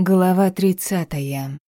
Глава тридцатая.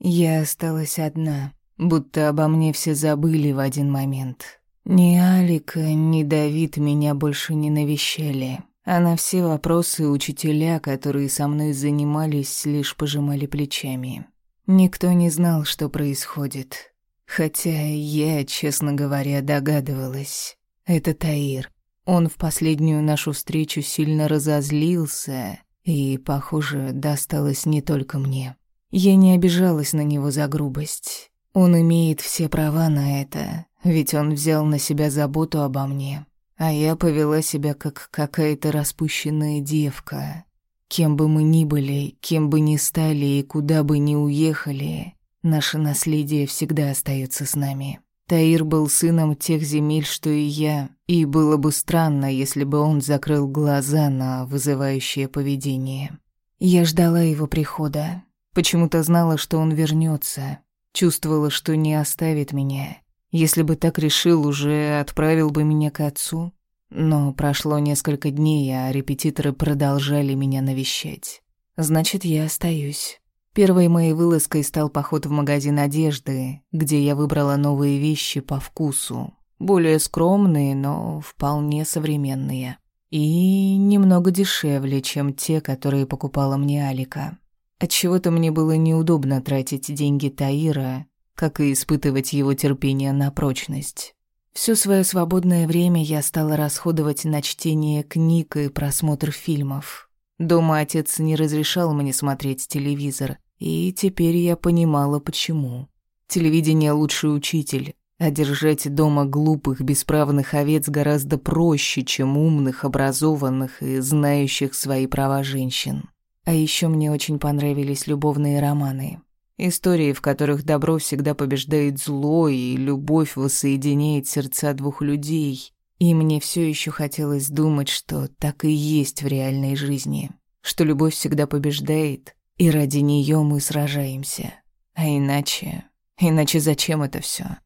Я осталась одна, будто обо мне все забыли в один момент. Ни Алика, ни Давид меня больше не навещали, а на все вопросы учителя, которые со мной занимались, лишь пожимали плечами. Никто не знал, что происходит. Хотя я, честно говоря, догадывалась. Это Таир. Он в последнюю нашу встречу сильно разозлился и, похоже, досталось не только мне. Я не обижалась на него за грубость. Он имеет все права на это, ведь он взял на себя заботу обо мне. А я повела себя как какая-то распущенная девка. Кем бы мы ни были, кем бы ни стали и куда бы ни уехали, наше наследие всегда остается с нами. Таир был сыном тех земель, что и я, и было бы странно, если бы он закрыл глаза на вызывающее поведение. Я ждала его прихода. Почему-то знала, что он вернется, Чувствовала, что не оставит меня. Если бы так решил, уже отправил бы меня к отцу. Но прошло несколько дней, а репетиторы продолжали меня навещать. Значит, я остаюсь. Первой моей вылазкой стал поход в магазин одежды, где я выбрала новые вещи по вкусу. Более скромные, но вполне современные. И немного дешевле, чем те, которые покупала мне Алика. Отчего-то мне было неудобно тратить деньги Таира, как и испытывать его терпение на прочность. Всё своё свободное время я стала расходовать на чтение книг и просмотр фильмов. Дома отец не разрешал мне смотреть телевизор, и теперь я понимала, почему. Телевидение — лучший учитель, а держать дома глупых, бесправных овец гораздо проще, чем умных, образованных и знающих свои права женщин. А еще мне очень понравились любовные романы. Истории, в которых добро всегда побеждает зло, и любовь воссоединяет сердца двух людей. И мне все еще хотелось думать, что так и есть в реальной жизни. Что любовь всегда побеждает, и ради нее мы сражаемся. А иначе... Иначе зачем это все?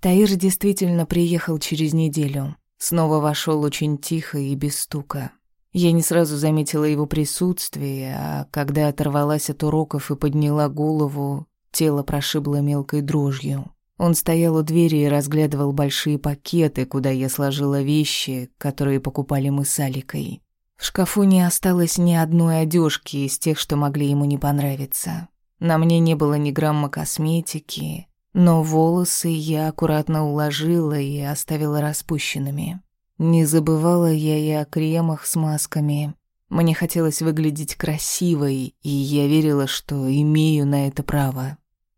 Таир действительно приехал через неделю. Снова вошел очень тихо и без стука. Я не сразу заметила его присутствие, а когда оторвалась от уроков и подняла голову, тело прошибло мелкой дрожью. Он стоял у двери и разглядывал большие пакеты, куда я сложила вещи, которые покупали мы с Аликой. В шкафу не осталось ни одной одежки из тех, что могли ему не понравиться. На мне не было ни грамма косметики, но волосы я аккуратно уложила и оставила распущенными. Не забывала я и о кремах с масками. Мне хотелось выглядеть красивой, и я верила, что имею на это право.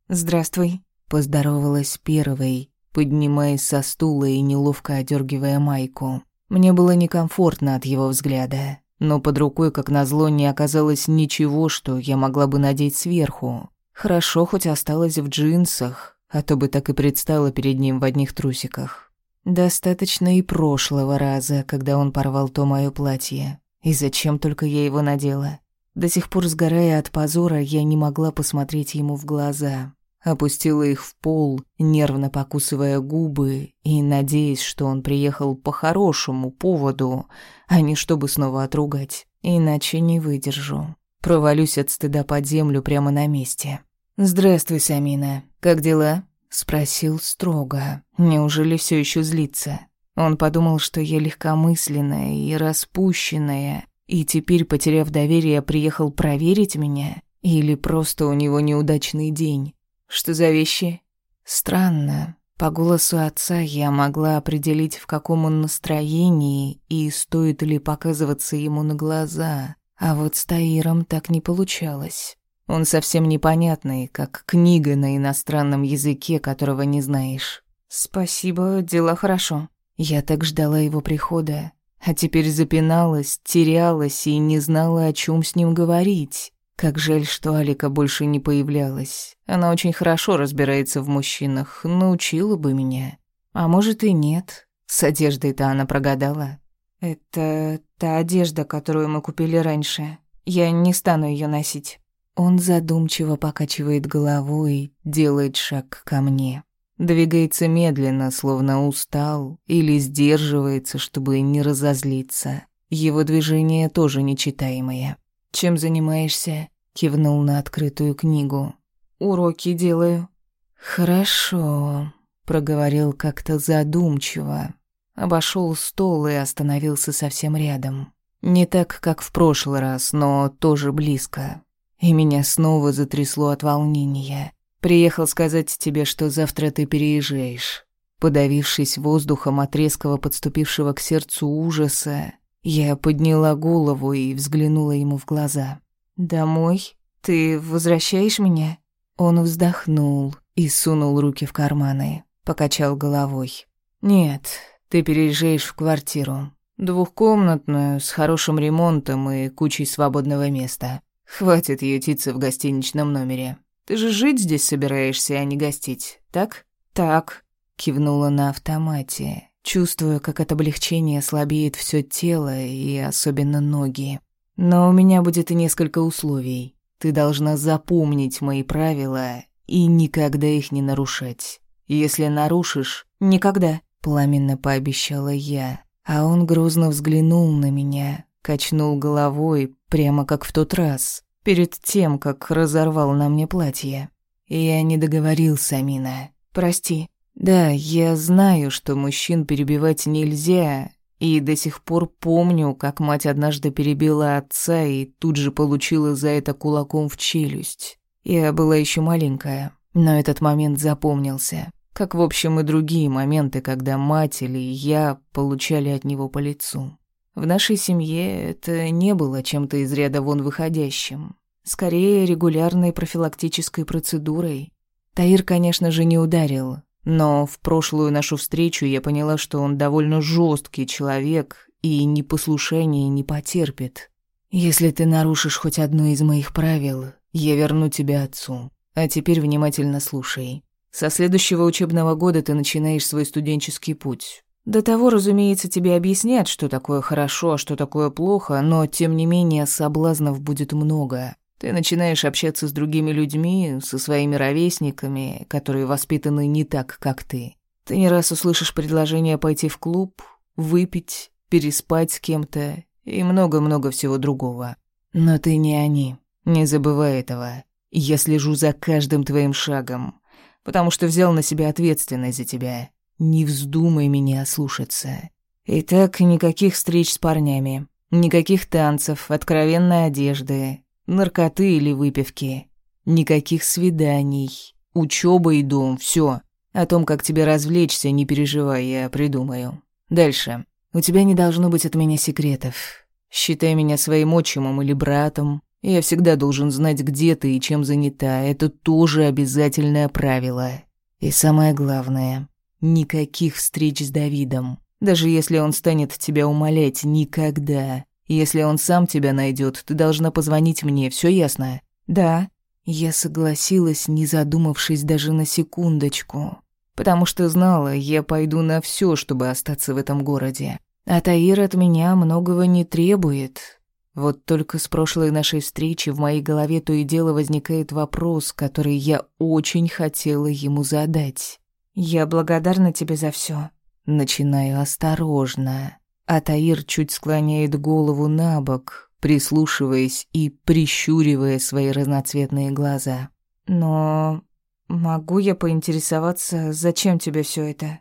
«Здравствуй», — поздоровалась первой, поднимаясь со стула и неловко одергивая майку. Мне было некомфортно от его взгляда, но под рукой, как назло, не оказалось ничего, что я могла бы надеть сверху. Хорошо, хоть осталась в джинсах, а то бы так и предстала перед ним в одних трусиках. Достаточно и прошлого раза, когда он порвал то моё платье. И зачем только я его надела? До сих пор сгорая от позора, я не могла посмотреть ему в глаза опустила их в пол, нервно покусывая губы и надеясь, что он приехал по хорошему поводу, а не чтобы снова отругать. Иначе не выдержу. Провалюсь от стыда под землю прямо на месте. «Здравствуй, Самина. Как дела?» — спросил строго. Неужели все еще злится? Он подумал, что я легкомысленная и распущенная, и теперь, потеряв доверие, приехал проверить меня? Или просто у него неудачный день? Что за вещи? Странно. По голосу отца я могла определить, в каком он настроении и стоит ли показываться ему на глаза. А вот с Таиром так не получалось. Он совсем непонятный, как книга на иностранном языке, которого не знаешь. «Спасибо, дела хорошо». Я так ждала его прихода, а теперь запиналась, терялась и не знала, о чем с ним говорить. Как жаль, что Алика больше не появлялась. Она очень хорошо разбирается в мужчинах, научила бы меня. А может и нет. С одеждой-то она прогадала. Это та одежда, которую мы купили раньше. Я не стану ее носить. Он задумчиво покачивает головой, делает шаг ко мне. Двигается медленно, словно устал, или сдерживается, чтобы не разозлиться. Его движение тоже нечитаемое. «Чем занимаешься?» кивнул на открытую книгу. «Уроки делаю». «Хорошо», — проговорил как-то задумчиво. Обошел стол и остановился совсем рядом. Не так, как в прошлый раз, но тоже близко. И меня снова затрясло от волнения. Приехал сказать тебе, что завтра ты переезжаешь. Подавившись воздухом от резкого подступившего к сердцу ужаса, я подняла голову и взглянула ему в глаза. «Домой? Ты возвращаешь меня?» Он вздохнул и сунул руки в карманы, покачал головой. «Нет, ты переезжаешь в квартиру. Двухкомнатную, с хорошим ремонтом и кучей свободного места. Хватит ютиться в гостиничном номере. Ты же жить здесь собираешься, а не гостить, так?» «Так», Кивнула на автомате, чувствуя, как от облегчения слабеет все тело и особенно ноги. Но у меня будет и несколько условий. Ты должна запомнить мои правила и никогда их не нарушать. Если нарушишь, никогда, пламенно пообещала я. А он грозно взглянул на меня, качнул головой, прямо как в тот раз, перед тем, как разорвал на мне платье. Я не договорился, Амина. Прости. Да, я знаю, что мужчин перебивать нельзя, и до сих пор помню, как мать однажды перебила отца и тут же получила за это кулаком в челюсть. Я была еще маленькая, но этот момент запомнился. Как, в общем, и другие моменты, когда мать или я получали от него по лицу. В нашей семье это не было чем-то из ряда вон выходящим. Скорее, регулярной профилактической процедурой. Таир, конечно же, не ударил, но в прошлую нашу встречу я поняла, что он довольно жесткий человек и непослушание не потерпит. Если ты нарушишь хоть одно из моих правил, я верну тебя отцу. А теперь внимательно слушай. Со следующего учебного года ты начинаешь свой студенческий путь. До того, разумеется, тебе объяснят, что такое хорошо, а что такое плохо, но, тем не менее, соблазнов будет много. Ты начинаешь общаться с другими людьми, со своими ровесниками, которые воспитаны не так, как ты. Ты не раз услышишь предложение пойти в клуб, выпить, переспать с кем-то и много-много всего другого. Но ты не они. Не забывай этого. Я слежу за каждым твоим шагом, потому что взял на себя ответственность за тебя. Не вздумай меня слушаться. Итак, никаких встреч с парнями, никаких танцев, откровенной одежды, наркоты или выпивки. Никаких свиданий, учеба и дом, все. О том, как тебе развлечься, не переживай, я придумаю. Дальше. У тебя не должно быть от меня секретов. Считай меня своим отчимом или братом. Я всегда должен знать, где ты и чем занята. Это тоже обязательное правило. И самое главное, никаких встреч с Давидом. Даже если он станет тебя умолять, никогда. Если он сам тебя найдет, ты должна позвонить мне, все ясно?» «Да». Я согласилась, не задумавшись даже на секундочку, потому что знала, я пойду на все, чтобы остаться в этом городе. А Таир от меня многого не требует. Вот только с прошлой нашей встречи в моей голове то и дело возникает вопрос, который я очень хотела ему задать. «Я благодарна тебе за все. Начинаю осторожно. А Таир чуть склоняет голову на бок, прислушиваясь и прищуривая свои разноцветные глаза. «Но могу я поинтересоваться, зачем тебе все это?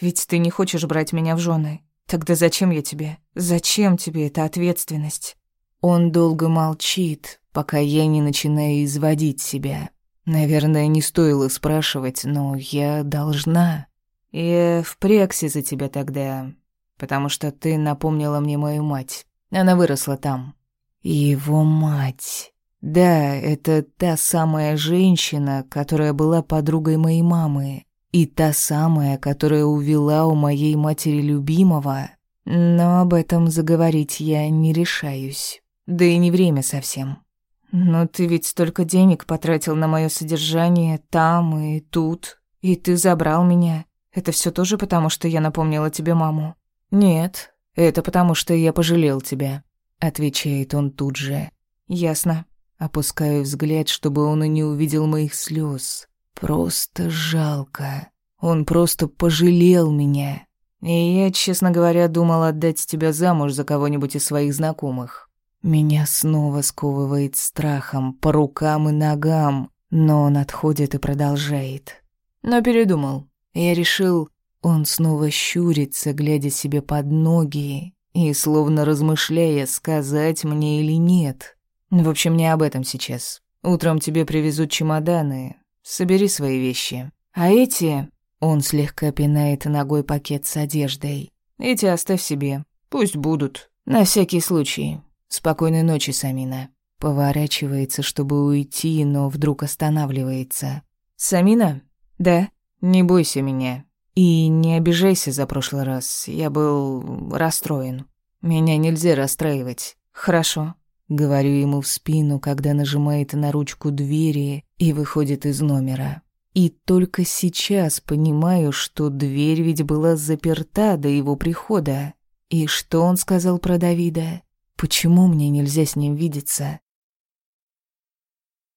Ведь ты не хочешь брать меня в жены. Тогда зачем я тебе? Зачем тебе эта ответственность?» Он долго молчит, пока я не начинаю изводить себя. Наверное, не стоило спрашивать, но я должна. Я впрягся за тебя тогда, потому что ты напомнила мне мою мать. Она выросла там. Его мать. Да, это та самая женщина, которая была подругой моей мамы, и та самая, которая увела у моей матери любимого. Но об этом заговорить я не решаюсь. Да и не время совсем. Но ты ведь столько денег потратил на мое содержание там и тут, и ты забрал меня. Это все тоже потому, что я напомнила тебе маму. «Нет, это потому, что я пожалел тебя», — отвечает он тут же. «Ясно». Опускаю взгляд, чтобы он и не увидел моих слез. Просто жалко. Он просто пожалел меня. И я, честно говоря, думал отдать тебя замуж за кого-нибудь из своих знакомых. Меня снова сковывает страхом по рукам и ногам, но он отходит и продолжает. Но передумал. Я решил, он снова щурится, глядя себе под ноги и словно размышляя, сказать мне или нет. В общем, не об этом сейчас. Утром тебе привезут чемоданы. Собери свои вещи. А эти... Он слегка пинает ногой пакет с одеждой. Эти оставь себе. Пусть будут. На всякий случай. Спокойной ночи, Самина. Поворачивается, чтобы уйти, но вдруг останавливается. Самина? Да. Не бойся меня. И не обижайся за прошлый раз. Я был расстроен. Меня нельзя расстраивать. Хорошо. Говорю ему в спину, когда нажимает на ручку двери и выходит из номера. И только сейчас понимаю, что дверь ведь была заперта до его прихода. И что он сказал про Давида? Почему мне нельзя с ним видеться?